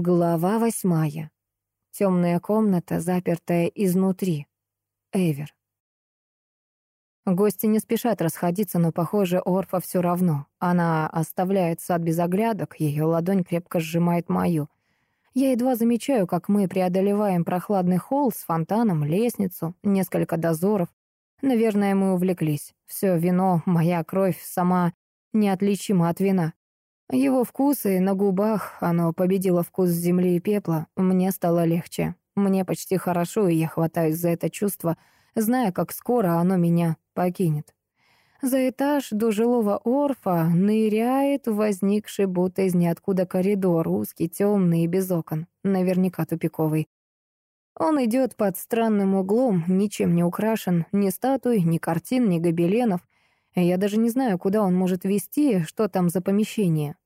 Глава восьмая. Темная комната, запертая изнутри. Эвер. Гости не спешат расходиться, но, похоже, Орфа все равно. Она оставляет сад без оглядок, ее ладонь крепко сжимает мою. Я едва замечаю, как мы преодолеваем прохладный холл с фонтаном, лестницу, несколько дозоров. Наверное, мы увлеклись. Все вино, моя кровь сама неотличима от вина. Его вкусы на губах, оно победило вкус земли и пепла. Мне стало легче. Мне почти хорошо, и я хватаюсь за это чувство, зная, как скоро оно меня покинет. За этаж до жилого орфа ныряет возникший будто из ниоткуда коридор, узкий, темный и без окон, наверняка тупиковый. Он идет под странным углом, ничем не украшен, ни статуй, ни картин, ни гобеленов — я даже не знаю, куда он может вести, что там за помещение.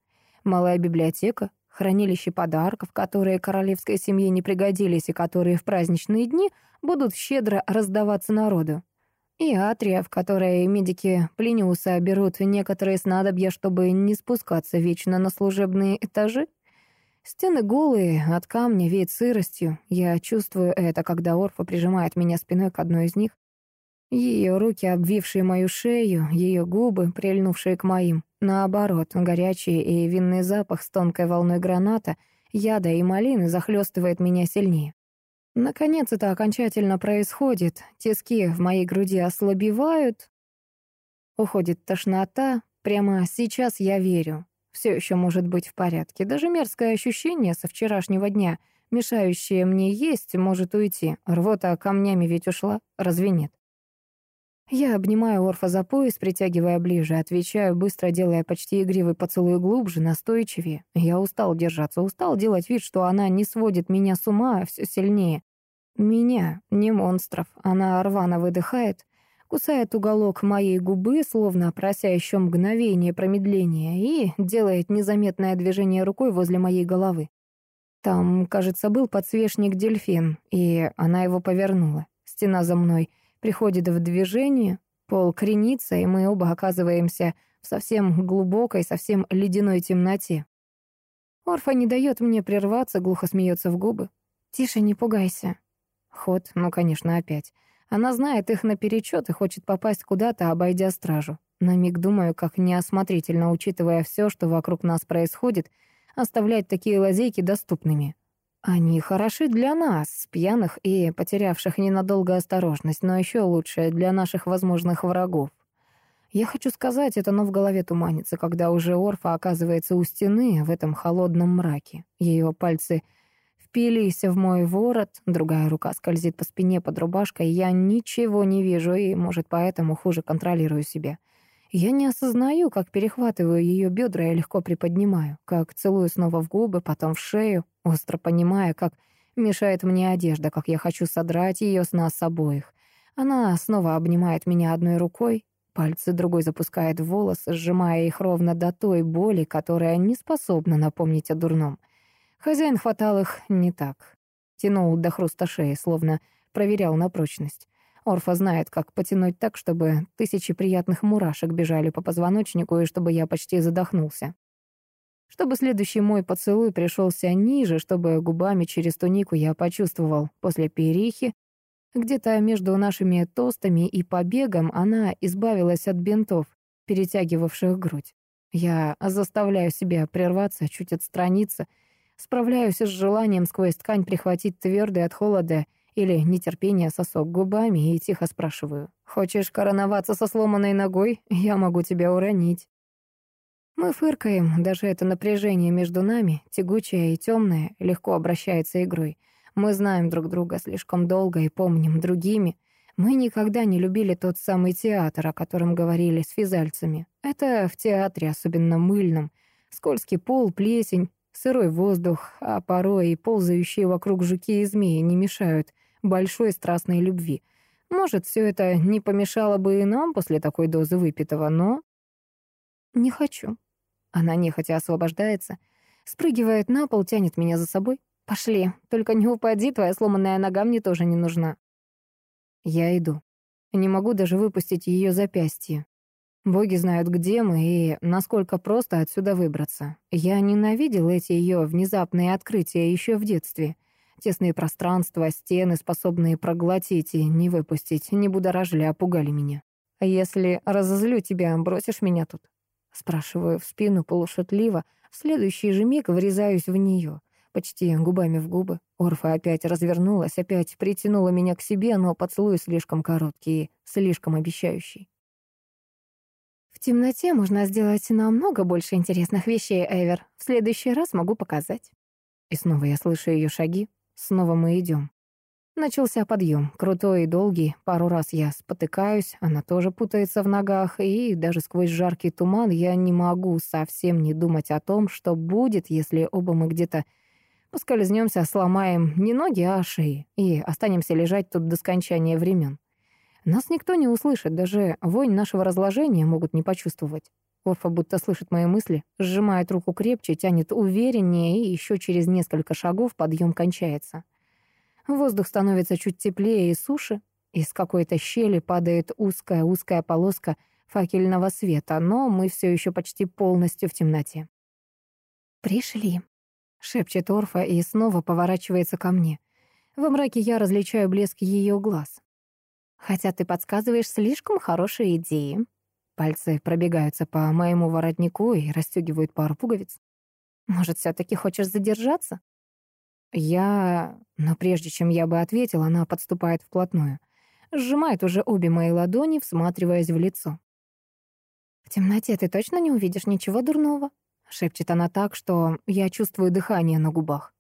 Малая библиотека, хранилище подарков, которые королевской семье не пригодились и которые в праздничные дни будут щедро раздаваться народу. И атрия, в которой медики Плиниуса берут некоторые снадобья, чтобы не спускаться вечно на служебные этажи. Стены голые, от камня веет сыростью. Я чувствую это, когда Орфа прижимает меня спиной к одной из них. Ее руки, обвившие мою шею, ее губы, прильнувшие к моим. Наоборот, горячий и винный запах с тонкой волной граната, яда и малины захлестывает меня сильнее. Наконец это окончательно происходит. Тиски в моей груди ослабевают. Уходит тошнота. Прямо сейчас я верю. Все еще может быть в порядке. Даже мерзкое ощущение со вчерашнего дня, мешающее мне есть, может уйти. Рвота камнями ведь ушла, разве нет? Я обнимаю Орфа за пояс, притягивая ближе, отвечаю, быстро делая почти игривый поцелуй глубже, настойчивее. Я устал держаться, устал делать вид, что она не сводит меня с ума все сильнее. Меня, не монстров. Она рвано выдыхает, кусает уголок моей губы, словно прося еще мгновение промедления, и делает незаметное движение рукой возле моей головы. Там, кажется, был подсвечник дельфин, и она его повернула. Стена за мной — приходит в движение, пол кренится, и мы оба оказываемся в совсем глубокой, совсем ледяной темноте. Орфа не дает мне прерваться, глухо смеется в губы. «Тише, не пугайся». Ход, ну, конечно, опять. Она знает их наперечет и хочет попасть куда-то, обойдя стражу. На миг думаю, как неосмотрительно, учитывая все, что вокруг нас происходит, оставлять такие лазейки доступными. Они хороши для нас, пьяных и потерявших ненадолго осторожность, но еще лучше для наших возможных врагов. Я хочу сказать это, но в голове туманится, когда уже Орфа оказывается у стены в этом холодном мраке. Ее пальцы впились в мой ворот, другая рука скользит по спине под рубашкой, я ничего не вижу и, может, поэтому хуже контролирую себя. Я не осознаю, как перехватываю ее бедра и легко приподнимаю, как целую снова в губы, потом в шею, остро понимая, как мешает мне одежда, как я хочу содрать ее с нас обоих. Она снова обнимает меня одной рукой, пальцы другой запускает в волосы, сжимая их ровно до той боли, которая не способна напомнить о дурном. Хозяин хватал их не так. Тянул до хруста шеи, словно проверял на прочность. Орфа знает, как потянуть так, чтобы тысячи приятных мурашек бежали по позвоночнику и чтобы я почти задохнулся. Чтобы следующий мой поцелуй пришелся ниже, чтобы губами через тунику я почувствовал после перихи, где-то между нашими тостами и побегом она избавилась от бинтов, перетягивавших грудь. Я заставляю себя прерваться, чуть отстраниться, справляюсь с желанием сквозь ткань прихватить твердый от холода или нетерпение сосок губами и тихо спрашиваю. «Хочешь короноваться со сломанной ногой? Я могу тебя уронить». Мы фыркаем, даже это напряжение между нами, тягучее и темное, легко обращается игрой. Мы знаем друг друга слишком долго и помним другими. Мы никогда не любили тот самый театр, о котором говорили с физальцами. Это в театре, особенно мыльном. Скользкий пол, плесень, сырой воздух, а порой и ползающие вокруг жуки и змеи не мешают большой страстной любви. Может, все это не помешало бы и нам после такой дозы выпитого, но... Не хочу. Она нехотя освобождается, спрыгивает на пол, тянет меня за собой. Пошли, только не упади, твоя сломанная нога мне тоже не нужна. Я иду. Не могу даже выпустить ее запястье. Боги знают, где мы и насколько просто отсюда выбраться. Я ненавидел эти ее внезапные открытия еще в детстве. Тесные пространства, стены, способные проглотить и не выпустить, не будоражили, а пугали меня. А «Если разозлю тебя, бросишь меня тут?» Спрашиваю в спину полушутливо, в следующий же миг врезаюсь в нее, почти губами в губы. Орфа опять развернулась, опять притянула меня к себе, но поцелуй слишком короткий и слишком обещающий. В темноте можно сделать намного больше интересных вещей, Эвер. В следующий раз могу показать. И снова я слышу ее шаги. Снова мы идем. Начался подъем, крутой и долгий. Пару раз я спотыкаюсь, она тоже путается в ногах, и даже сквозь жаркий туман я не могу совсем не думать о том, что будет, если оба мы где-то поскользнемся, сломаем не ноги, а шеи, и останемся лежать тут до скончания времен. Нас никто не услышит, даже вонь нашего разложения могут не почувствовать. Орфа будто слышит мои мысли, сжимает руку крепче, тянет увереннее, и еще через несколько шагов подъем кончается. Воздух становится чуть теплее и суше. Из какой-то щели падает узкая-узкая полоска факельного света, но мы все еще почти полностью в темноте. «Пришли», — шепчет Орфа и снова поворачивается ко мне. Во мраке я различаю блеск ее глаз. «Хотя ты подсказываешь слишком хорошие идеи». Пальцы пробегаются по моему воротнику и расстегивают пару пуговиц. «Может, все таки хочешь задержаться?» Я... Но прежде чем я бы ответил, она подступает вплотную. Сжимает уже обе мои ладони, всматриваясь в лицо. «В темноте ты точно не увидишь ничего дурного?» Шепчет она так, что я чувствую дыхание на губах.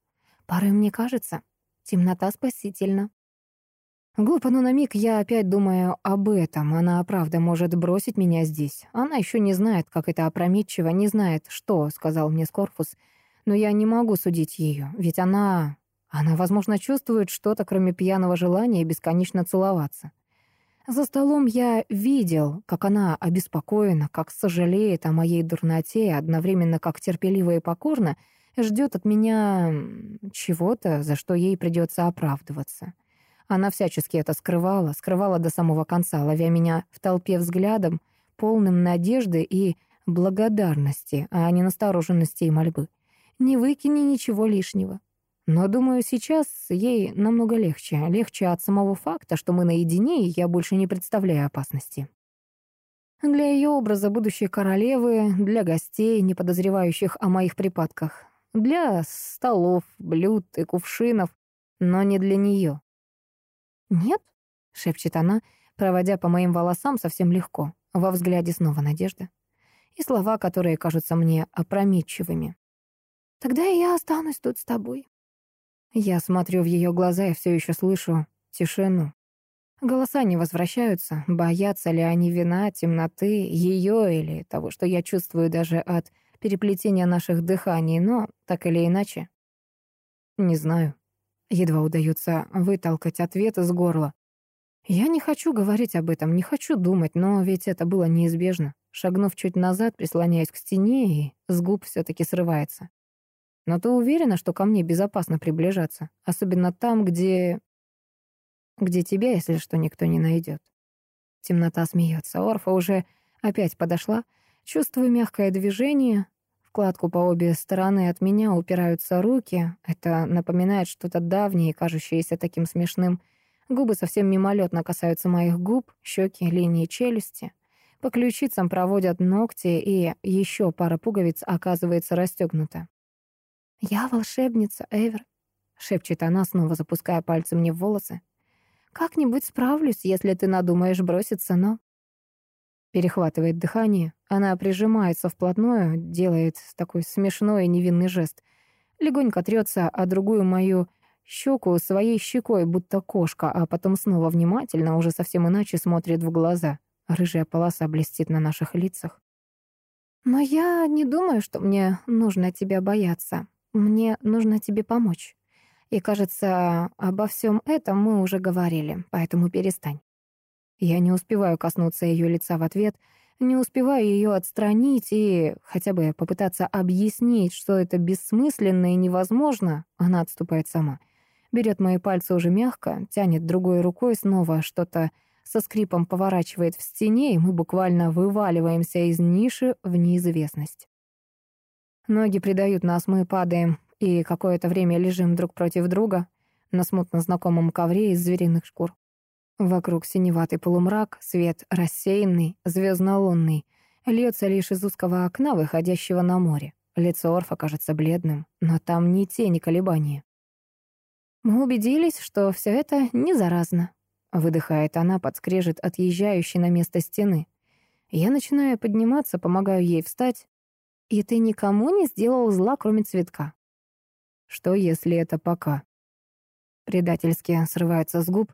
«Порой мне кажется, темнота спасительна». Глупо, но на миг я опять думаю об этом. Она, правда, может бросить меня здесь. Она еще не знает, как это опрометчиво, не знает, что, сказал мне Скорфус, — но я не могу судить ее, ведь она... Она, возможно, чувствует что-то, кроме пьяного желания бесконечно целоваться. За столом я видел, как она обеспокоена, как сожалеет о моей дурноте, одновременно как терпеливо и покорно ждет от меня чего-то, за что ей придется оправдываться. Она всячески это скрывала, скрывала до самого конца, ловя меня в толпе взглядом, полным надежды и благодарности, а не настороженности и мольбы не выкини ничего лишнего. Но, думаю, сейчас ей намного легче. Легче от самого факта, что мы наедине, и я больше не представляю опасности. Для ее образа будущей королевы, для гостей, не подозревающих о моих припадках, для столов, блюд и кувшинов, но не для нее. «Нет?» — шепчет она, проводя по моим волосам совсем легко. Во взгляде снова надежда. И слова, которые кажутся мне опрометчивыми. Тогда я останусь тут с тобой. Я смотрю в ее глаза и все еще слышу тишину. Голоса не возвращаются, боятся ли они вина, темноты, ее или того, что я чувствую даже от переплетения наших дыханий, но так или иначе. Не знаю. Едва удается вытолкать ответ из горла. Я не хочу говорить об этом, не хочу думать, но ведь это было неизбежно. Шагнув чуть назад, прислоняясь к стене, и с губ все таки срывается. Но ты уверена, что ко мне безопасно приближаться? Особенно там, где... Где тебя, если что, никто не найдет. Темнота смеется. Орфа уже опять подошла. Чувствую мягкое движение. Кладку по обе стороны от меня упираются руки. Это напоминает что-то давнее, кажущееся таким смешным. Губы совсем мимолетно касаются моих губ, щеки, линии челюсти. По ключицам проводят ногти, и еще пара пуговиц оказывается расстегнута. «Я волшебница, Эвер», — шепчет она, снова запуская пальцы мне в волосы. «Как-нибудь справлюсь, если ты надумаешь броситься, но...» Перехватывает дыхание. Она прижимается вплотную, делает такой смешной и невинный жест. Легонько трется о другую мою щеку своей щекой, будто кошка, а потом снова внимательно, уже совсем иначе смотрит в глаза. Рыжая полоса блестит на наших лицах. «Но я не думаю, что мне нужно тебя бояться», мне нужно тебе помочь. И, кажется, обо всем этом мы уже говорили, поэтому перестань. Я не успеваю коснуться ее лица в ответ, не успеваю ее отстранить и хотя бы попытаться объяснить, что это бессмысленно и невозможно, она отступает сама. Берет мои пальцы уже мягко, тянет другой рукой снова что-то со скрипом поворачивает в стене, и мы буквально вываливаемся из ниши в неизвестность. Ноги придают нас, мы падаем, и какое-то время лежим друг против друга на смутно знакомом ковре из звериных шкур. Вокруг синеватый полумрак, свет рассеянный, звездно-лунный, льется лишь из узкого окна, выходящего на море. Лицо Орфа кажется бледным, но там ни тени колебания. Мы убедились, что все это не заразно. Выдыхает она, подскрежет отъезжающей на место стены. Я начинаю подниматься, помогаю ей встать. И ты никому не сделал зла, кроме цветка. Что, если это пока? Предательски срывается с губ,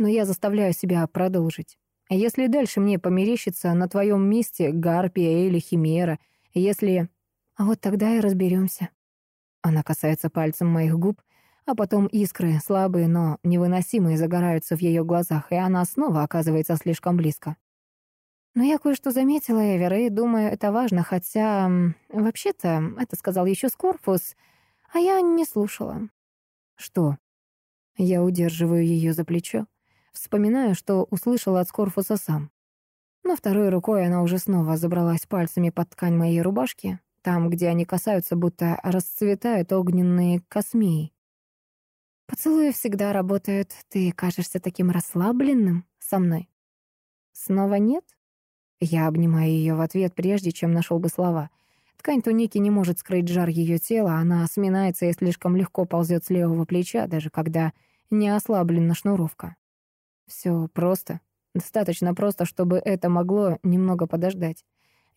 но я заставляю себя продолжить. Если дальше мне померещится на твоем месте гарпия или химера, если... А вот тогда и разберемся. Она касается пальцем моих губ, а потом искры, слабые, но невыносимые, загораются в ее глазах, и она снова оказывается слишком близко. Но я кое-что заметила, Эвер, и думаю, это важно, хотя... Вообще-то, это сказал еще Скорпус, а я не слушала. Что? Я удерживаю ее за плечо. Вспоминаю, что услышала от Скорфуса сам. Но второй рукой она уже снова забралась пальцами под ткань моей рубашки, там, где они касаются, будто расцветают огненные космеи. Поцелуи всегда работают. Ты кажешься таким расслабленным со мной. Снова нет? Я обнимаю ее в ответ, прежде чем нашел бы слова. Ткань туники не может скрыть жар ее тела, она сминается и слишком легко ползет с левого плеча, даже когда не ослаблена шнуровка. Все просто. Достаточно просто, чтобы это могло немного подождать.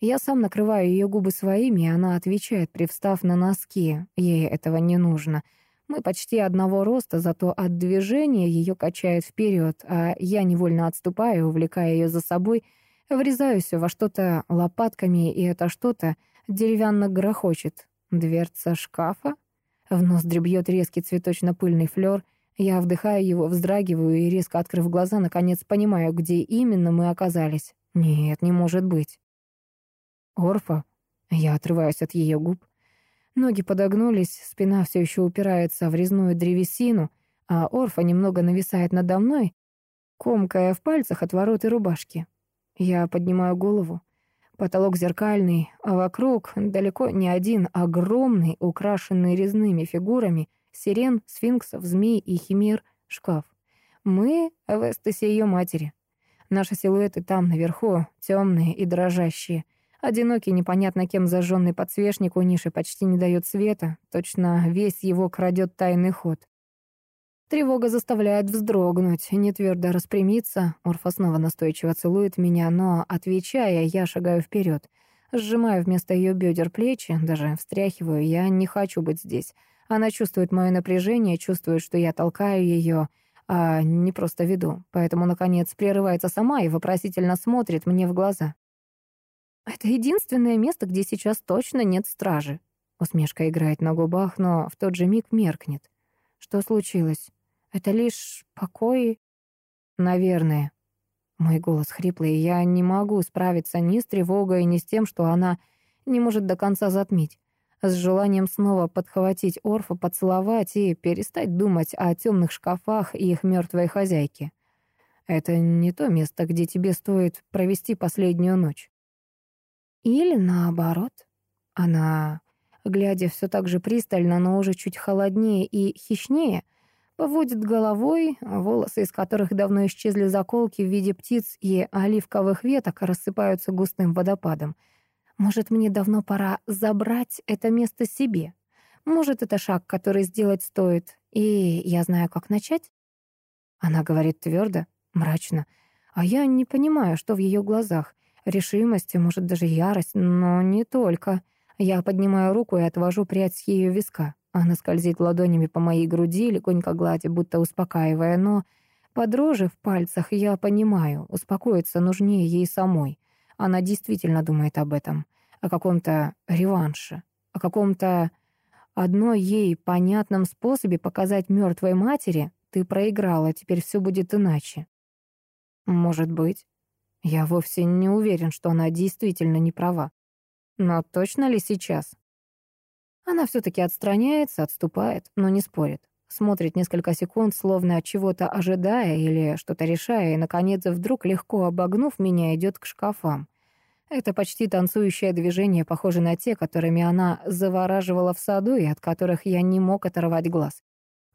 Я сам накрываю ее губы своими, и она отвечает, привстав на носки. Ей этого не нужно — мы почти одного роста, зато от движения ее качает вперед, а я невольно отступаю, увлекая ее за собой, врезаюсь во что-то лопатками, и это что-то деревянно грохочет. Дверца шкафа? В ноздри бьет резкий цветочно-пыльный флёр. Я вдыхаю его, вздрагиваю и, резко открыв глаза, наконец понимаю, где именно мы оказались. Нет, не может быть. Орфа? Я отрываюсь от ее губ. Ноги подогнулись, спина все еще упирается в резную древесину, а Орфа немного нависает надо мной, комкая в пальцах отвороты рубашки. Я поднимаю голову. Потолок зеркальный, а вокруг далеко не один огромный, украшенный резными фигурами, сирен, сфинксов, змей и химер шкаф. Мы в эстасе ее матери. Наши силуэты там наверху, темные и дрожащие. Одинокий, непонятно кем зажженный подсвечник у ниши почти не дает света, точно весь его крадет тайный ход. Тревога заставляет вздрогнуть, не твердо распрямиться. Орфа снова настойчиво целует меня, но, отвечая, я шагаю вперед, сжимаю вместо ее бедер плечи, даже встряхиваю. Я не хочу быть здесь. Она чувствует мое напряжение, чувствует, что я толкаю ее, а не просто веду. Поэтому, наконец, прерывается сама и вопросительно смотрит мне в глаза. «Это единственное место, где сейчас точно нет стражи». Усмешка играет на губах, но в тот же миг меркнет. «Что случилось? Это лишь покой?» «Наверное». Мой голос хриплый, я не могу справиться ни с тревогой, ни с тем, что она не может до конца затмить. С желанием снова подхватить Орфа, поцеловать и перестать думать о темных шкафах и их мертвой хозяйке. Это не то место, где тебе стоит провести последнюю ночь. Или наоборот. Она, глядя все так же пристально, но уже чуть холоднее и хищнее, поводит головой, волосы из которых давно исчезли заколки в виде птиц и оливковых веток рассыпаются густым водопадом. Может, мне давно пора забрать это место себе? Может, это шаг, который сделать стоит, и я знаю, как начать? Она говорит твердо, мрачно, а я не понимаю, что в ее глазах решимость, может, даже ярость, но не только. Я поднимаю руку и отвожу прядь с ее виска. Она скользит ладонями по моей груди, легонько гладя, будто успокаивая, но по дрожи в пальцах я понимаю, успокоиться нужнее ей самой. Она действительно думает об этом, о каком-то реванше, о каком-то одной ей понятном способе показать мертвой матери «ты проиграла, теперь все будет иначе». Может быть. Я вовсе не уверен, что она действительно не права. Но точно ли сейчас? Она все-таки отстраняется, отступает, но не спорит. Смотрит несколько секунд, словно от чего-то ожидая или что-то решая, и, наконец, вдруг, легко обогнув меня, идет к шкафам. Это почти танцующее движение, похоже на те, которыми она завораживала в саду и от которых я не мог оторвать глаз.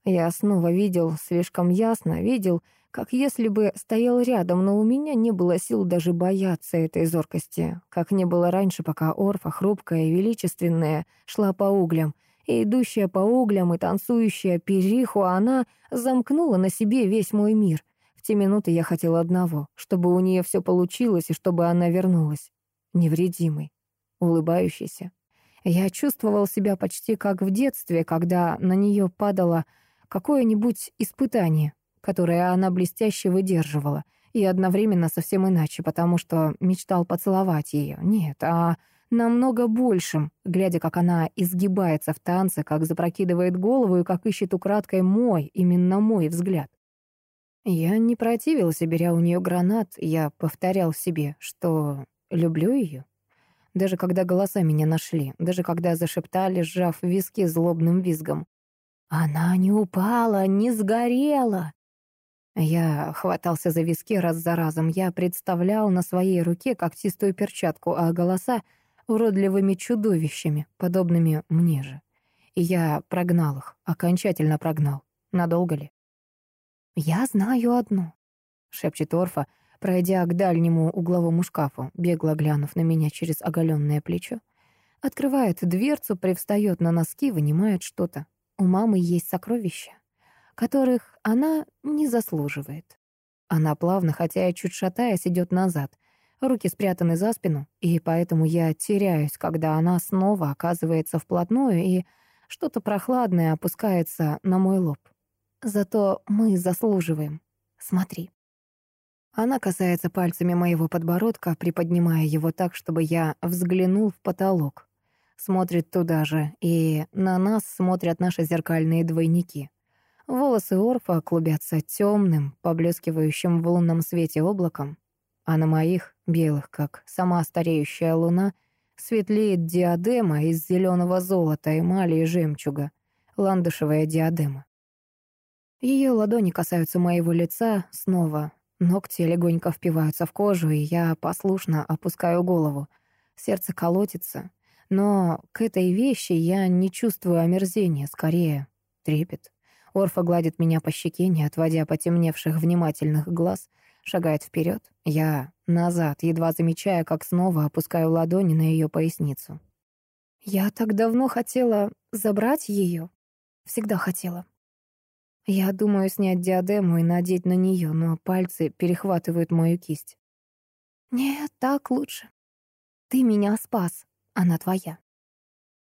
Я снова видел, слишком ясно видел, как если бы стоял рядом, но у меня не было сил даже бояться этой зоркости, как не было раньше, пока Орфа, хрупкая и величественная, шла по углям, и идущая по углям и танцующая периху, она замкнула на себе весь мой мир. В те минуты я хотел одного, чтобы у нее все получилось и чтобы она вернулась, невредимой, улыбающейся. Я чувствовал себя почти как в детстве, когда на нее падало какое-нибудь испытание, которое она блестяще выдерживала, и одновременно совсем иначе, потому что мечтал поцеловать ее. Нет, а намного большим, глядя, как она изгибается в танце, как запрокидывает голову и как ищет украдкой мой, именно мой взгляд. Я не противился, беря у нее гранат, я повторял себе, что люблю ее. Даже когда голоса меня нашли, даже когда зашептали, сжав виски злобным визгом. Она не упала, не сгорела. Я хватался за виски раз за разом. Я представлял на своей руке когтистую перчатку, а голоса — уродливыми чудовищами, подобными мне же. И я прогнал их, окончательно прогнал. Надолго ли? «Я знаю одно», — шепчет Орфа, пройдя к дальнему угловому шкафу, бегло глянув на меня через оголенное плечо. Открывает дверцу, привстает на носки, вынимает что-то. У мамы есть сокровища, которых она не заслуживает. Она плавно, хотя и чуть шатаясь, идет назад. Руки спрятаны за спину, и поэтому я теряюсь, когда она снова оказывается вплотную, и что-то прохладное опускается на мой лоб. Зато мы заслуживаем. Смотри. Она касается пальцами моего подбородка, приподнимая его так, чтобы я взглянул в потолок смотрит туда же, и на нас смотрят наши зеркальные двойники. Волосы Орфа клубятся темным, поблескивающим в лунном свете облаком, а на моих, белых, как сама стареющая луна, светлеет диадема из зеленого золота, эмали и жемчуга, ландышевая диадема. Ее ладони касаются моего лица снова, ногти легонько впиваются в кожу, и я послушно опускаю голову. Сердце колотится, но к этой вещи я не чувствую омерзения, скорее трепет. Орфа гладит меня по щеке, не отводя потемневших внимательных глаз, шагает вперед. Я назад, едва замечая, как снова опускаю ладони на ее поясницу. Я так давно хотела забрать ее. Всегда хотела. Я думаю снять диадему и надеть на нее, но пальцы перехватывают мою кисть. Нет, так лучше. Ты меня спас. Она твоя.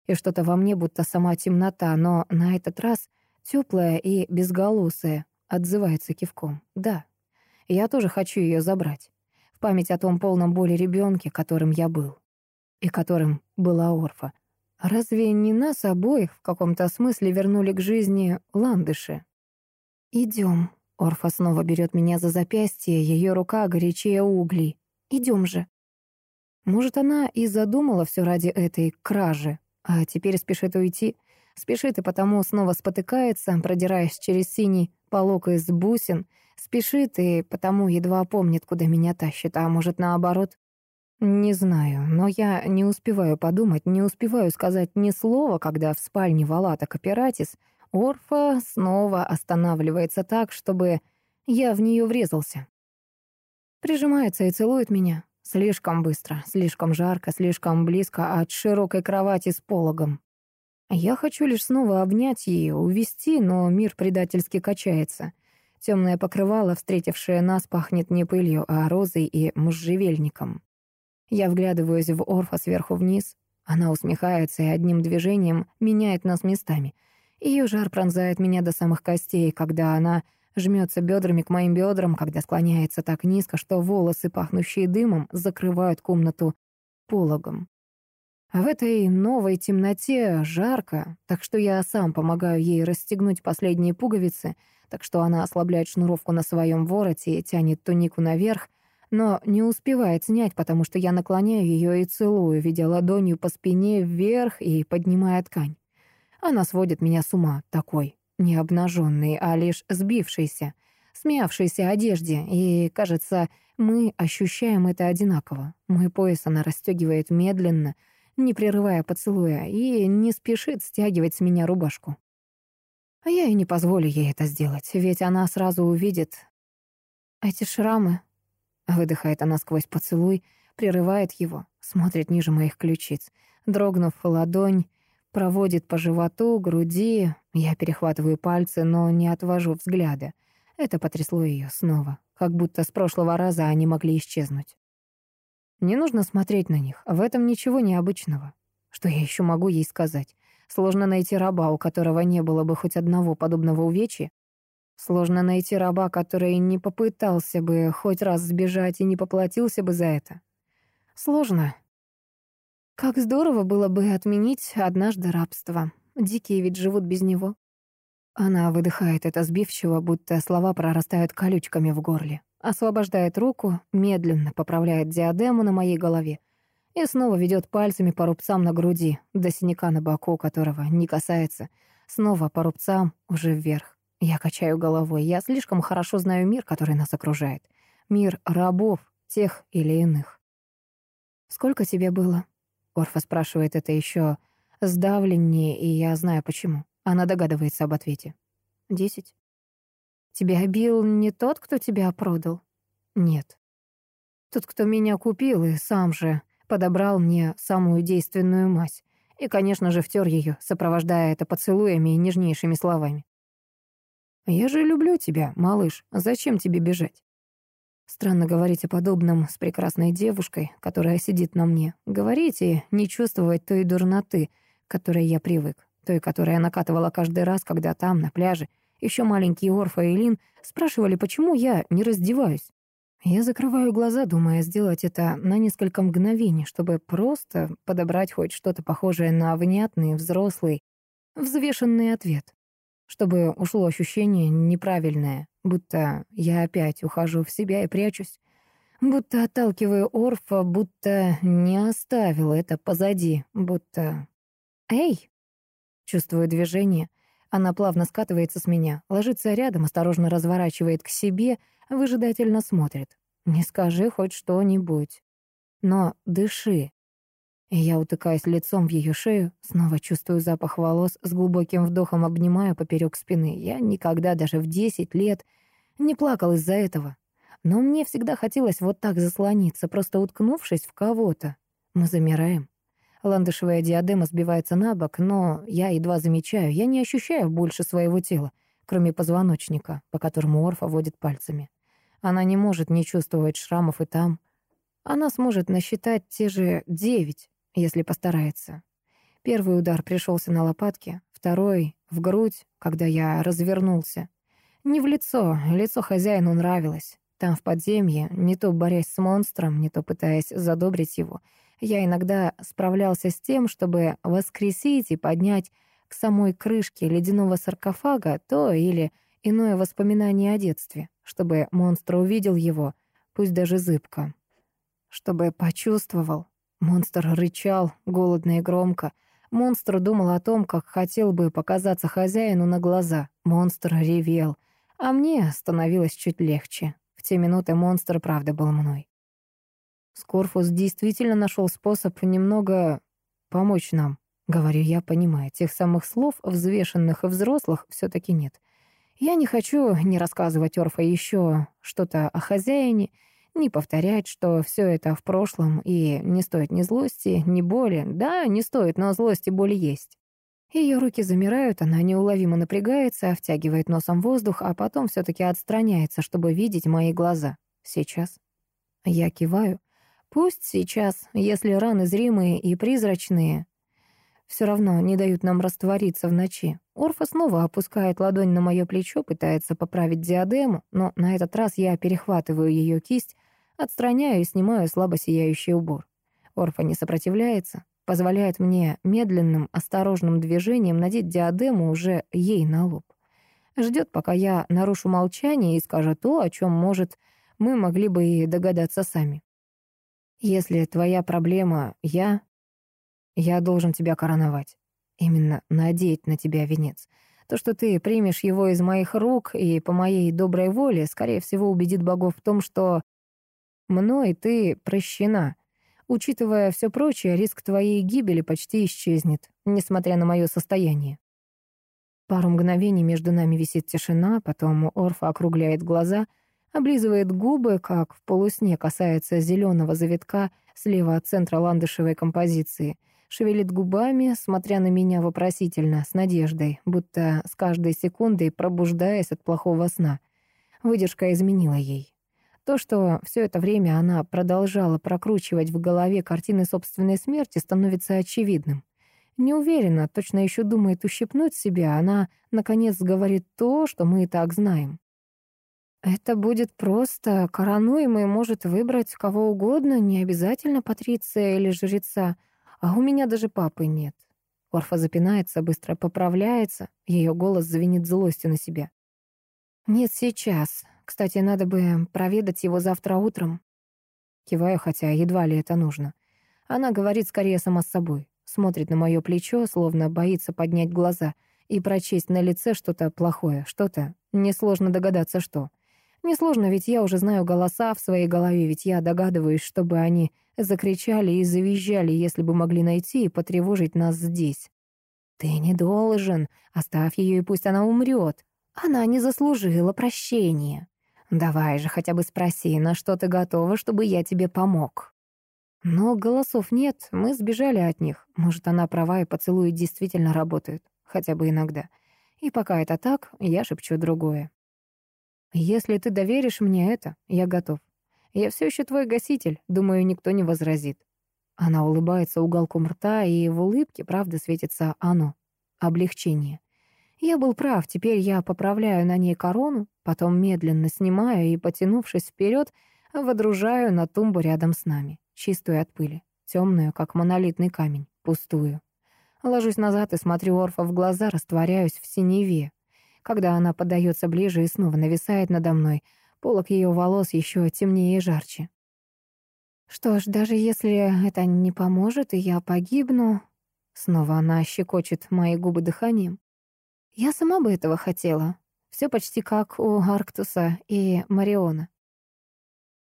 И что-то во мне, будто сама темнота, но на этот раз теплая и безголосая, отзывается кивком. Да, я тоже хочу ее забрать. В память о том полном боли ребенке, которым я был. И которым была Орфа. Разве не нас обоих в каком-то смысле вернули к жизни ландыши? Идем. Орфа снова берет меня за запястье, ее рука горячее углей. Идем же. Может, она и задумала все ради этой кражи, а теперь спешит уйти. Спешит и потому снова спотыкается, продираясь через синий полок из бусин. Спешит и потому едва помнит, куда меня тащит, а может, наоборот. Не знаю, но я не успеваю подумать, не успеваю сказать ни слова, когда в спальне Валата Капиратис Орфа снова останавливается так, чтобы я в нее врезался. Прижимается и целует меня, Слишком быстро, слишком жарко, слишком близко от широкой кровати с пологом. Я хочу лишь снова обнять ее, увести, но мир предательски качается. Темное покрывало, встретившее нас, пахнет не пылью, а розой и можжевельником. Я вглядываюсь в Орфа сверху вниз. Она усмехается и одним движением меняет нас местами. Ее жар пронзает меня до самых костей, когда она жмется бедрами к моим бедрам, когда склоняется так низко, что волосы, пахнущие дымом, закрывают комнату пологом. А в этой новой темноте жарко, так что я сам помогаю ей расстегнуть последние пуговицы, так что она ослабляет шнуровку на своем вороте и тянет тунику наверх, но не успевает снять, потому что я наклоняю ее и целую, видя ладонью по спине вверх и поднимая ткань. Она сводит меня с ума такой, Не обнаженной, а лишь сбившейся, смеявшейся одежде, и, кажется, мы ощущаем это одинаково. Мой пояс она расстегивает медленно, не прерывая поцелуя, и не спешит стягивать с меня рубашку. А я и не позволю ей это сделать, ведь она сразу увидит эти шрамы. Выдыхает она сквозь поцелуй, прерывает его, смотрит ниже моих ключиц. Дрогнув ладонь, проводит по животу, груди. Я перехватываю пальцы, но не отвожу взгляда. Это потрясло ее снова, как будто с прошлого раза они могли исчезнуть. Не нужно смотреть на них, в этом ничего необычного. Что я еще могу ей сказать? Сложно найти раба, у которого не было бы хоть одного подобного увечья. Сложно найти раба, который не попытался бы хоть раз сбежать и не поплатился бы за это. Сложно. Как здорово было бы отменить однажды рабство. Дикие ведь живут без него. Она выдыхает это сбивчиво, будто слова прорастают колючками в горле. Освобождает руку, медленно поправляет диадему на моей голове и снова ведет пальцами по рубцам на груди, до синяка на боку, которого не касается. Снова по рубцам, уже вверх. Я качаю головой. Я слишком хорошо знаю мир, который нас окружает. Мир рабов, тех или иных. «Сколько тебе было?» Орфа спрашивает это еще сдавленнее, и я знаю почему. Она догадывается об ответе. «Десять». «Тебя бил не тот, кто тебя продал?» «Нет». «Тот, кто меня купил и сам же подобрал мне самую действенную мазь. И, конечно же, втер ее, сопровождая это поцелуями и нежнейшими словами. «Я же люблю тебя, малыш. Зачем тебе бежать?» Странно говорить о подобном с прекрасной девушкой, которая сидит на мне. Говорить и не чувствовать той дурноты, к которой я привык, той, которая накатывала каждый раз, когда там, на пляже, еще маленькие Орфа и Лин спрашивали, почему я не раздеваюсь. Я закрываю глаза, думая сделать это на несколько мгновений, чтобы просто подобрать хоть что-то похожее на внятный, взрослый, взвешенный ответ. Чтобы ушло ощущение неправильное, будто я опять ухожу в себя и прячусь, будто отталкиваю Орфа, будто не оставил это позади, будто... «Эй!» Чувствую движение. Она плавно скатывается с меня, ложится рядом, осторожно разворачивает к себе — выжидательно смотрит. «Не скажи хоть что-нибудь. Но дыши». Я утыкаюсь лицом в ее шею, снова чувствую запах волос, с глубоким вдохом обнимаю поперек спины. Я никогда, даже в десять лет, не плакал из-за этого. Но мне всегда хотелось вот так заслониться, просто уткнувшись в кого-то. Мы замираем. Ландышевая диадема сбивается на бок, но я едва замечаю, я не ощущаю больше своего тела, кроме позвоночника, по которому Орфа водит пальцами. Она не может не чувствовать шрамов и там. Она сможет насчитать те же девять, если постарается. Первый удар пришелся на лопатки, второй — в грудь, когда я развернулся. Не в лицо, лицо хозяину нравилось. Там, в подземье, не то борясь с монстром, не то пытаясь задобрить его, я иногда справлялся с тем, чтобы воскресить и поднять к самой крышке ледяного саркофага то или иное воспоминание о детстве чтобы монстр увидел его, пусть даже зыбко. Чтобы почувствовал. Монстр рычал, голодно и громко. Монстр думал о том, как хотел бы показаться хозяину на глаза. Монстр ревел. А мне становилось чуть легче. В те минуты монстр правда был мной. Скорфус действительно нашел способ немного помочь нам. Говорю я, понимая, тех самых слов, взвешенных и взрослых, все таки нет. Я не хочу не рассказывать Орфа еще что-то о хозяине, не повторять, что все это в прошлом, и не стоит ни злости, ни боли. Да, не стоит, но злость и боль есть. Ее руки замирают, она неуловимо напрягается, втягивает носом воздух, а потом все таки отстраняется, чтобы видеть мои глаза. Сейчас. Я киваю. Пусть сейчас, если раны зримые и призрачные, все равно не дают нам раствориться в ночи. Орфа снова опускает ладонь на мое плечо, пытается поправить диадему, но на этот раз я перехватываю ее кисть, отстраняю и снимаю слабо сияющий убор. Орфа не сопротивляется, позволяет мне медленным, осторожным движением надеть диадему уже ей на лоб. Ждет, пока я нарушу молчание и скажу то, о чем, может, мы могли бы и догадаться сами. Если твоя проблема «я», я должен тебя короновать. Именно надеть на тебя венец. То, что ты примешь его из моих рук и по моей доброй воле, скорее всего, убедит богов в том, что мной ты прощена. Учитывая все прочее, риск твоей гибели почти исчезнет, несмотря на мое состояние. Пару мгновений между нами висит тишина, потом Орфа округляет глаза, облизывает губы, как в полусне касается зеленого завитка слева от центра ландышевой композиции, шевелит губами, смотря на меня вопросительно, с надеждой, будто с каждой секундой пробуждаясь от плохого сна. Выдержка изменила ей. То, что все это время она продолжала прокручивать в голове картины собственной смерти, становится очевидным. Не уверена, точно еще думает ущипнуть себя, она, наконец, говорит то, что мы и так знаем. Это будет просто, коронуемый может выбрать кого угодно, не обязательно патриция или жреца, а у меня даже папы нет. Орфа запинается, быстро поправляется, ее голос звенит злостью на себя. Нет, сейчас. Кстати, надо бы проведать его завтра утром. Киваю, хотя едва ли это нужно. Она говорит скорее сама с собой. Смотрит на мое плечо, словно боится поднять глаза и прочесть на лице что-то плохое, что-то. Несложно догадаться, что. Несложно, ведь я уже знаю голоса в своей голове, ведь я догадываюсь, чтобы они закричали и завизжали, если бы могли найти и потревожить нас здесь. «Ты не должен. Оставь ее, и пусть она умрет. Она не заслужила прощения». Давай же хотя бы спроси, на что ты готова, чтобы я тебе помог. Но голосов нет, мы сбежали от них. Может, она права, и поцелуи действительно работают. Хотя бы иногда. И пока это так, я шепчу другое. Если ты доверишь мне это, я готов. Я все еще твой гаситель, думаю, никто не возразит. Она улыбается уголком рта, и в улыбке, правда, светится оно. Облегчение. Я был прав, теперь я поправляю на ней корону, потом медленно снимаю и, потянувшись вперед, водружаю на тумбу рядом с нами, чистую от пыли, темную, как монолитный камень, пустую. Ложусь назад и смотрю Орфа в глаза, растворяюсь в синеве. Когда она подается ближе и снова нависает надо мной, полок ее волос еще темнее и жарче. Что ж, даже если это не поможет, и я погибну... Снова она щекочет мои губы дыханием. Я сама бы этого хотела. Все почти как у Арктуса и Мариона.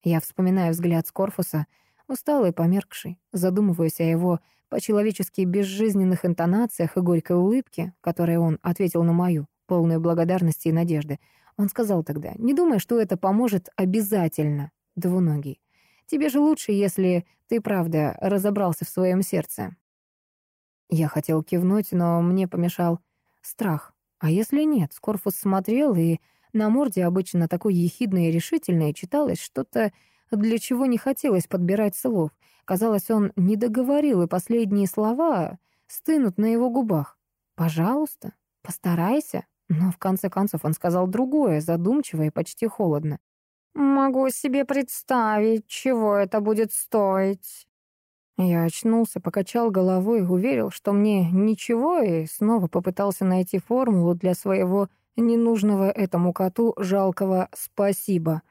Я вспоминаю взгляд Скорфуса, усталый, померкший, задумываясь о его по-человечески безжизненных интонациях и горькой улыбке, которой он ответил на мою, полную благодарности и надежды. Он сказал тогда, «Не думай, что это поможет обязательно, двуногий. Тебе же лучше, если ты, правда, разобрался в своем сердце». Я хотел кивнуть, но мне помешал страх. А если нет? Скорфус смотрел, и на морде, обычно такой ехидной и решительной, читалось что-то, для чего не хотелось подбирать слов. Казалось, он не договорил, и последние слова стынут на его губах. «Пожалуйста, постарайся». Но в конце концов он сказал другое, задумчиво и почти холодно. «Могу себе представить, чего это будет стоить». Я очнулся, покачал головой, уверил, что мне ничего, и снова попытался найти формулу для своего ненужного этому коту жалкого «спасибо».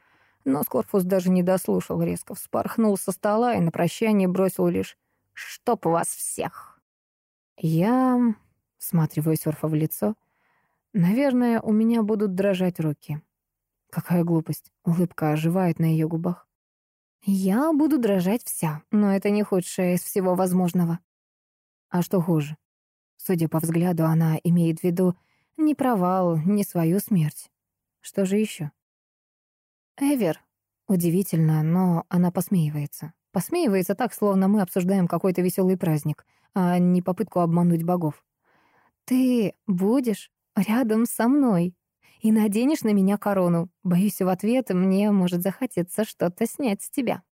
Но Скорфус даже не дослушал, резко вспорхнул со стола и на прощание бросил лишь «Чтоб вас всех!». Я, всматриваясь Орфа в лицо, наверное, у меня будут дрожать руки. Какая глупость, улыбка оживает на ее губах. Я буду дрожать вся, но это не худшее из всего возможного. А что хуже? Судя по взгляду, она имеет в виду не провал, не свою смерть. Что же еще? Эвер. Удивительно, но она посмеивается. Посмеивается так, словно мы обсуждаем какой-то веселый праздник, а не попытку обмануть богов. «Ты будешь рядом со мной», и наденешь на меня корону. Боюсь, в ответ мне может захотеться что-то снять с тебя».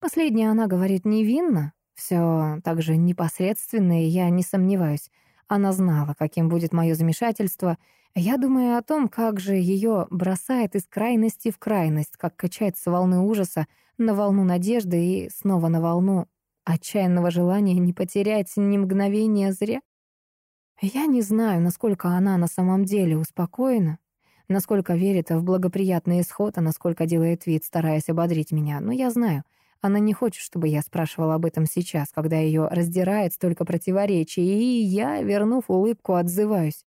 Последнее она говорит невинно, все так же непосредственно, и я не сомневаюсь. Она знала, каким будет мое замешательство. Я думаю о том, как же ее бросает из крайности в крайность, как качается волны ужаса на волну надежды и снова на волну отчаянного желания не потерять ни мгновения зря. Я не знаю, насколько она на самом деле успокоена, насколько верит в благоприятный исход, а насколько делает вид, стараясь ободрить меня, но я знаю, она не хочет, чтобы я спрашивала об этом сейчас, когда ее раздирает столько противоречий, и я, вернув улыбку, отзываюсь.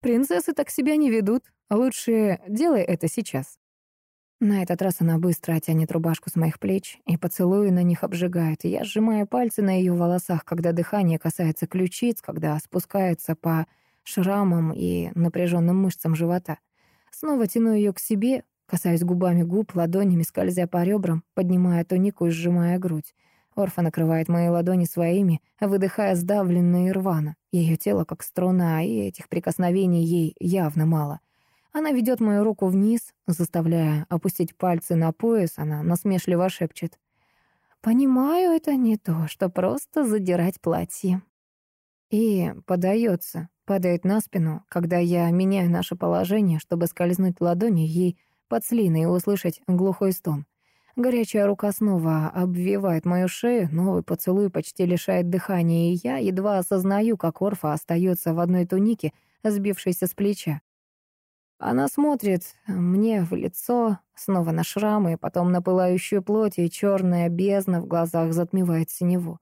Принцессы так себя не ведут. Лучше делай это сейчас». На этот раз она быстро оттянет рубашку с моих плеч, и поцелуи на них обжигают. Я сжимаю пальцы на ее волосах, когда дыхание касается ключиц, когда спускается по шрамам и напряженным мышцам живота. Снова тяну ее к себе, касаюсь губами губ, ладонями скользя по ребрам, поднимая тунику и сжимая грудь. Орфа накрывает мои ладони своими, выдыхая сдавленно и рвано. Ее тело как струна, и этих прикосновений ей явно мало. Она ведет мою руку вниз, заставляя опустить пальцы на пояс, она насмешливо шепчет. «Понимаю, это не то, что просто задирать платье». И подается, падает на спину, когда я меняю наше положение, чтобы скользнуть ладонью ей под слиной и услышать глухой стон. Горячая рука снова обвивает мою шею, новый поцелуй почти лишает дыхания, и я едва осознаю, как Орфа остается в одной тунике, сбившейся с плеча. Она смотрит мне в лицо, снова на шрамы, потом на пылающую плоть, и черная бездна в глазах затмевает синеву.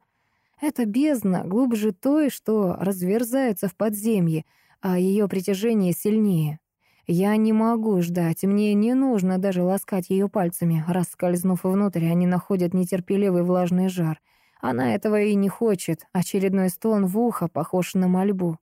Эта бездна глубже той, что разверзается в подземье, а ее притяжение сильнее. Я не могу ждать, мне не нужно даже ласкать ее пальцами. Раскользнув внутрь, они находят нетерпеливый влажный жар. Она этого и не хочет. Очередной стон в ухо похож на мольбу.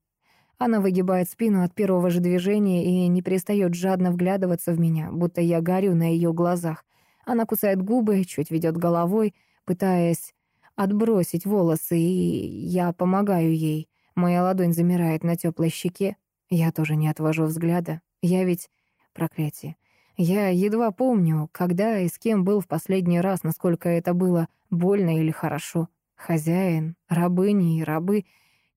Она выгибает спину от первого же движения и не перестает жадно вглядываться в меня, будто я горю на ее глазах. Она кусает губы, чуть ведет головой, пытаясь отбросить волосы, и я помогаю ей. Моя ладонь замирает на теплой щеке. Я тоже не отвожу взгляда. Я ведь... Проклятие. Я едва помню, когда и с кем был в последний раз, насколько это было больно или хорошо. Хозяин, рабыни и рабы.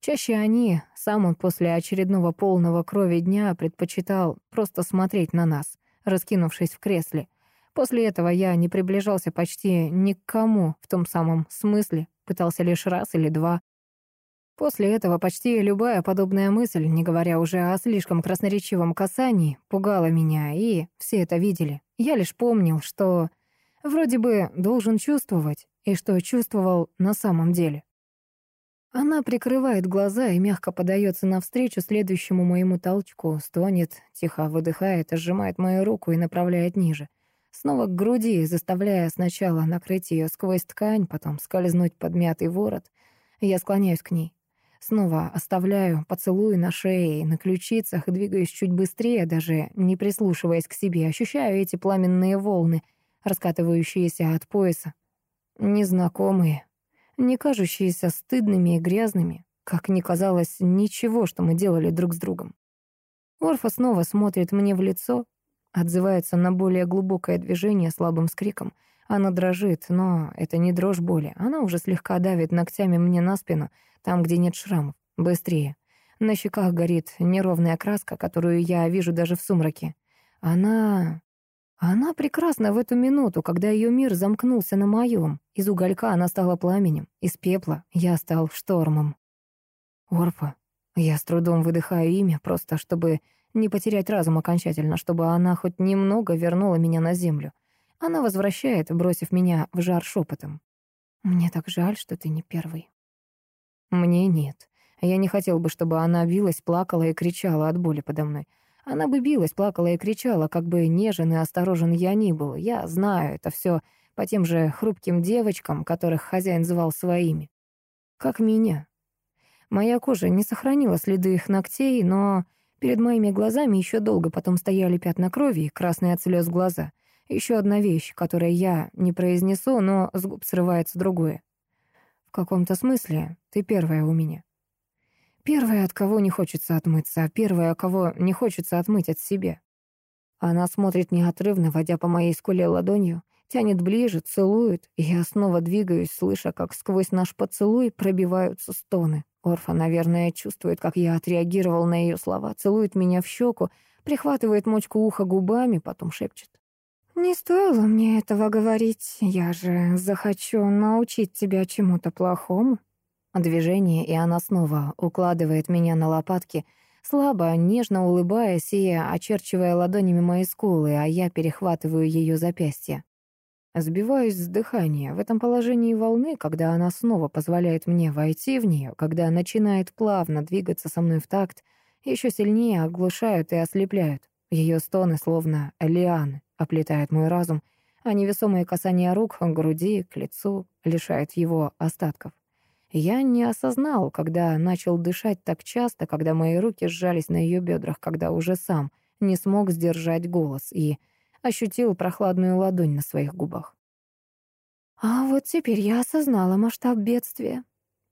Чаще они, сам он после очередного полного крови дня предпочитал просто смотреть на нас, раскинувшись в кресле. После этого я не приближался почти ни к кому в том самом смысле, пытался лишь раз или два, После этого почти любая подобная мысль, не говоря уже о слишком красноречивом касании, пугала меня, и все это видели. Я лишь помнил, что вроде бы должен чувствовать, и что чувствовал на самом деле. Она прикрывает глаза и мягко подается навстречу следующему моему толчку, стонет, тихо выдыхает, сжимает мою руку и направляет ниже. Снова к груди, заставляя сначала накрыть ее сквозь ткань, потом скользнуть под мятый ворот. Я склоняюсь к ней. Снова оставляю поцелуи на шее и на ключицах, двигаюсь чуть быстрее, даже не прислушиваясь к себе, ощущаю эти пламенные волны, раскатывающиеся от пояса. Незнакомые, не кажущиеся стыдными и грязными, как не казалось ничего, что мы делали друг с другом. Орфа снова смотрит мне в лицо, отзывается на более глубокое движение слабым скриком. Она дрожит, но это не дрожь боли. Она уже слегка давит ногтями мне на спину — там, где нет шрамов. Быстрее. На щеках горит неровная краска, которую я вижу даже в сумраке. Она... Она прекрасна в эту минуту, когда ее мир замкнулся на моем. Из уголька она стала пламенем, из пепла я стал штормом. Орфа. Я с трудом выдыхаю имя, просто чтобы не потерять разум окончательно, чтобы она хоть немного вернула меня на землю. Она возвращает, бросив меня в жар шепотом. «Мне так жаль, что ты не первый». Мне нет. Я не хотел бы, чтобы она билась, плакала и кричала от боли подо мной. Она бы билась, плакала и кричала, как бы нежен и осторожен я ни был. Я знаю это все по тем же хрупким девочкам, которых хозяин звал своими. Как меня. Моя кожа не сохранила следы их ногтей, но перед моими глазами еще долго потом стояли пятна крови и красные от слез глаза. Еще одна вещь, которую я не произнесу, но с губ срывается другое. В каком-то смысле ты первая у меня. Первая, от кого не хочется отмыться, а первая, кого не хочется отмыть от себя. Она смотрит неотрывно, водя по моей скуле ладонью, тянет ближе, целует, и я снова двигаюсь, слыша, как сквозь наш поцелуй пробиваются стоны. Орфа, наверное, чувствует, как я отреагировал на ее слова, целует меня в щеку, прихватывает мочку уха губами, потом шепчет. «Не стоило мне этого говорить. Я же захочу научить тебя чему-то плохому». Движение, и она снова укладывает меня на лопатки, слабо, нежно улыбаясь и очерчивая ладонями мои скулы, а я перехватываю ее запястье. Сбиваюсь с дыхания. В этом положении волны, когда она снова позволяет мне войти в нее, когда начинает плавно двигаться со мной в такт, Еще сильнее оглушают и ослепляют. Ее стоны, словно лианы, оплетают мой разум, а невесомые касания рук, груди, к лицу лишают его остатков. Я не осознал, когда начал дышать так часто, когда мои руки сжались на ее бедрах, когда уже сам не смог сдержать голос и ощутил прохладную ладонь на своих губах. А вот теперь я осознала масштаб бедствия.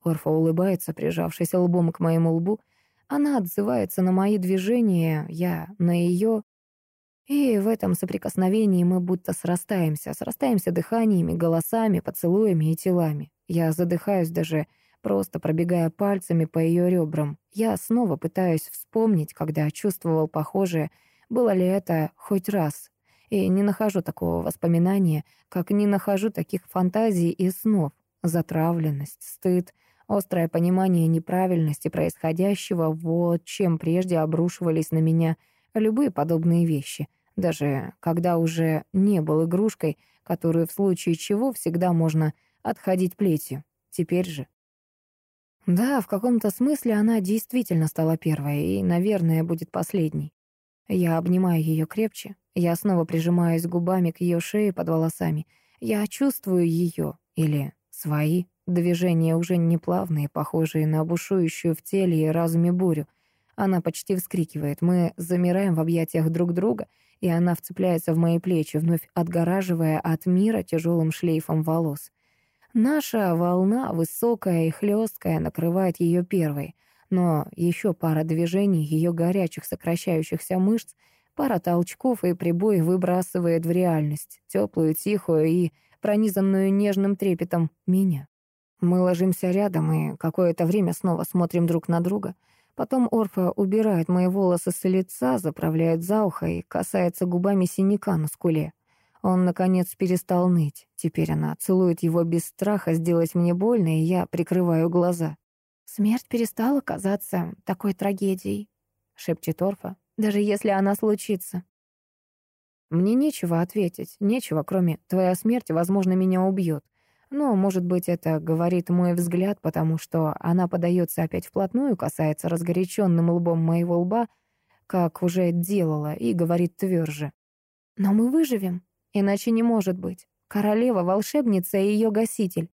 Орфа улыбается, прижавшись лбом к моему лбу. Она отзывается на мои движения, я на ее. И в этом соприкосновении мы будто срастаемся, срастаемся дыханиями, голосами, поцелуями и телами. Я задыхаюсь даже, просто пробегая пальцами по ее ребрам. Я снова пытаюсь вспомнить, когда чувствовал похожее, было ли это хоть раз. И не нахожу такого воспоминания, как не нахожу таких фантазий и снов. Затравленность, стыд, острое понимание неправильности происходящего — вот чем прежде обрушивались на меня любые подобные вещи — даже когда уже не был игрушкой, которую в случае чего всегда можно отходить плетью. Теперь же. Да, в каком-то смысле она действительно стала первой и, наверное, будет последней. Я обнимаю ее крепче, я снова прижимаюсь губами к ее шее под волосами. Я чувствую ее, или свои, движения уже не плавные, похожие на бушующую в теле и разуме бурю. Она почти вскрикивает. Мы замираем в объятиях друг друга — и она вцепляется в мои плечи, вновь отгораживая от мира тяжелым шлейфом волос. Наша волна, высокая и хлесткая, накрывает ее первой, но еще пара движений ее горячих сокращающихся мышц, пара толчков и прибой выбрасывает в реальность, теплую, тихую и пронизанную нежным трепетом меня. Мы ложимся рядом и какое-то время снова смотрим друг на друга — Потом Орфа убирает мои волосы с лица, заправляет за ухо и касается губами синяка на скуле. Он, наконец, перестал ныть. Теперь она целует его без страха сделать мне больно, и я прикрываю глаза. «Смерть перестала казаться такой трагедией», — шепчет Орфа, «даже если она случится». Мне нечего ответить, нечего, кроме «твоя смерть, возможно, меня убьет». Но, может быть, это говорит мой взгляд, потому что она подается опять вплотную, касается разгоряченным лбом моего лба, как уже делала, и говорит тверже. «Но мы выживем, иначе не может быть. Королева, волшебница и ее гаситель».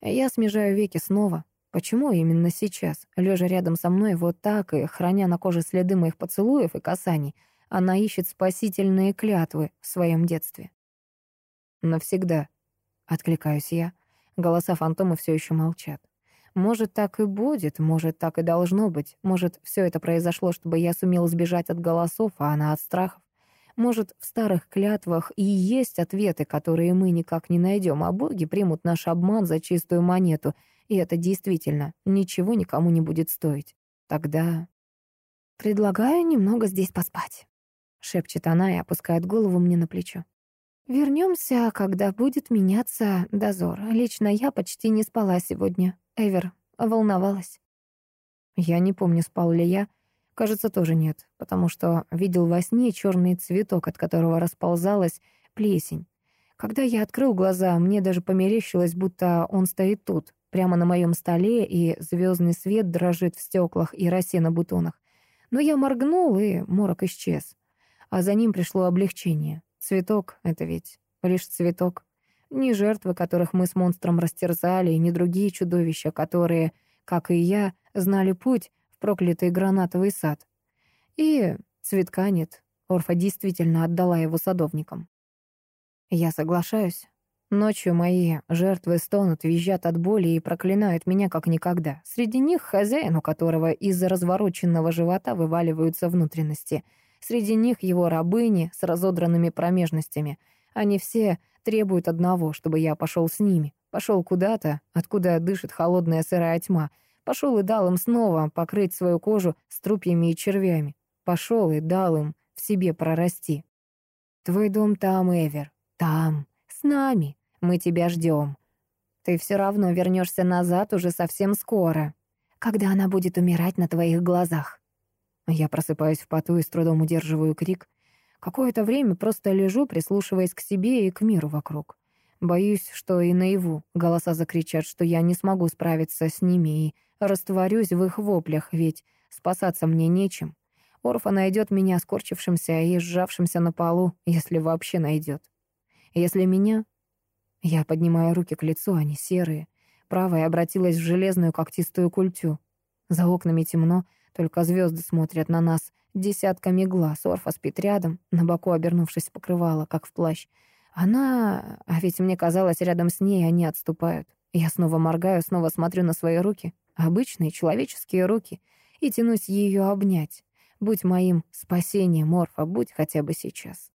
Я смежаю веки снова. Почему именно сейчас, лежа рядом со мной вот так и храня на коже следы моих поцелуев и касаний, она ищет спасительные клятвы в своем детстве? Навсегда. Откликаюсь я. Голоса фантома все еще молчат. Может, так и будет, может, так и должно быть. Может, все это произошло, чтобы я сумел сбежать от голосов, а она от страхов. Может, в старых клятвах и есть ответы, которые мы никак не найдем, а боги примут наш обман за чистую монету, и это действительно ничего никому не будет стоить. Тогда... «Предлагаю немного здесь поспать», — шепчет она и опускает голову мне на плечо. Вернемся, когда будет меняться дозор. Лично я почти не спала сегодня. Эвер волновалась. Я не помню, спал ли я. Кажется, тоже нет, потому что видел во сне черный цветок, от которого расползалась плесень. Когда я открыл глаза, мне даже померещилось, будто он стоит тут, прямо на моем столе, и звездный свет дрожит в стеклах и росе на бутонах. Но я моргнул, и морок исчез. А за ним пришло облегчение. Цветок — это ведь лишь цветок. Ни жертвы, которых мы с монстром растерзали, ни другие чудовища, которые, как и я, знали путь проклятый гранатовый сад. И цветка нет. Орфа действительно отдала его садовникам. Я соглашаюсь. Ночью мои жертвы стонут, визжат от боли и проклинают меня как никогда. Среди них хозяин, у которого из-за развороченного живота вываливаются внутренности — Среди них его рабыни с разодранными промежностями. Они все требуют одного, чтобы я пошел с ними. Пошел куда-то, откуда дышит холодная сырая тьма. Пошел и дал им снова покрыть свою кожу струпьями и червями. Пошел и дал им в себе прорасти. Твой дом там, Эвер. Там. С нами. Мы тебя ждем. Ты все равно вернешься назад уже совсем скоро. Когда она будет умирать на твоих глазах. Я просыпаюсь в поту и с трудом удерживаю крик. Какое-то время просто лежу, прислушиваясь к себе и к миру вокруг. Боюсь, что и наяву голоса закричат, что я не смогу справиться с ними и растворюсь в их воплях, ведь Спасаться мне нечем. Орфа найдет меня скорчившимся и сжавшимся на полу, если вообще найдет. Если меня... Я поднимаю руки к лицу, они серые. Правая обратилась в железную когтистую культю. За окнами темно, только звезды смотрят на нас десятками глаз. Орфа спит рядом, на боку обернувшись покрывало, как в плащ. Она... А ведь мне казалось, рядом с ней они отступают. Я снова моргаю, снова смотрю на свои руки. Обычные человеческие руки. И тянусь ее обнять. Будь моим спасением, Морфа, будь хотя бы сейчас.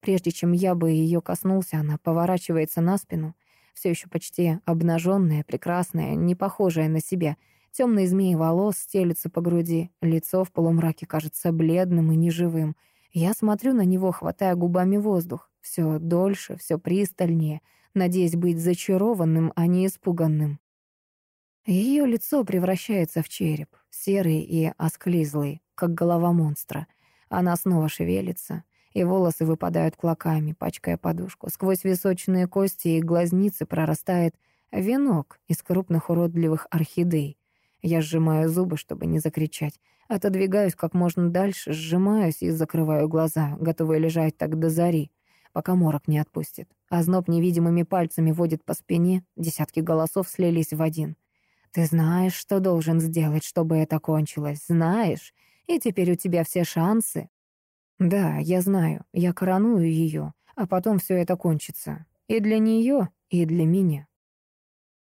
Прежде чем я бы ее коснулся, она поворачивается на спину, все еще почти обнаженная, прекрасная, не похожая на себя. Темные змеи волос стелются по груди, лицо в полумраке кажется бледным и неживым. Я смотрю на него, хватая губами воздух, все дольше, все пристальнее, надеясь быть зачарованным, а не испуганным. Ее лицо превращается в череп, серый и осклизлый, как голова монстра. Она снова шевелится и волосы выпадают клоками, пачкая подушку. Сквозь височные кости и глазницы прорастает венок из крупных уродливых орхидей. Я сжимаю зубы, чтобы не закричать. Отодвигаюсь как можно дальше, сжимаюсь и закрываю глаза, готовые лежать так до зари, пока морок не отпустит. А зноб невидимыми пальцами водит по спине, десятки голосов слились в один. «Ты знаешь, что должен сделать, чтобы это кончилось, знаешь, и теперь у тебя все шансы, да, я знаю, я короную ее, а потом все это кончится. И для нее, и для меня.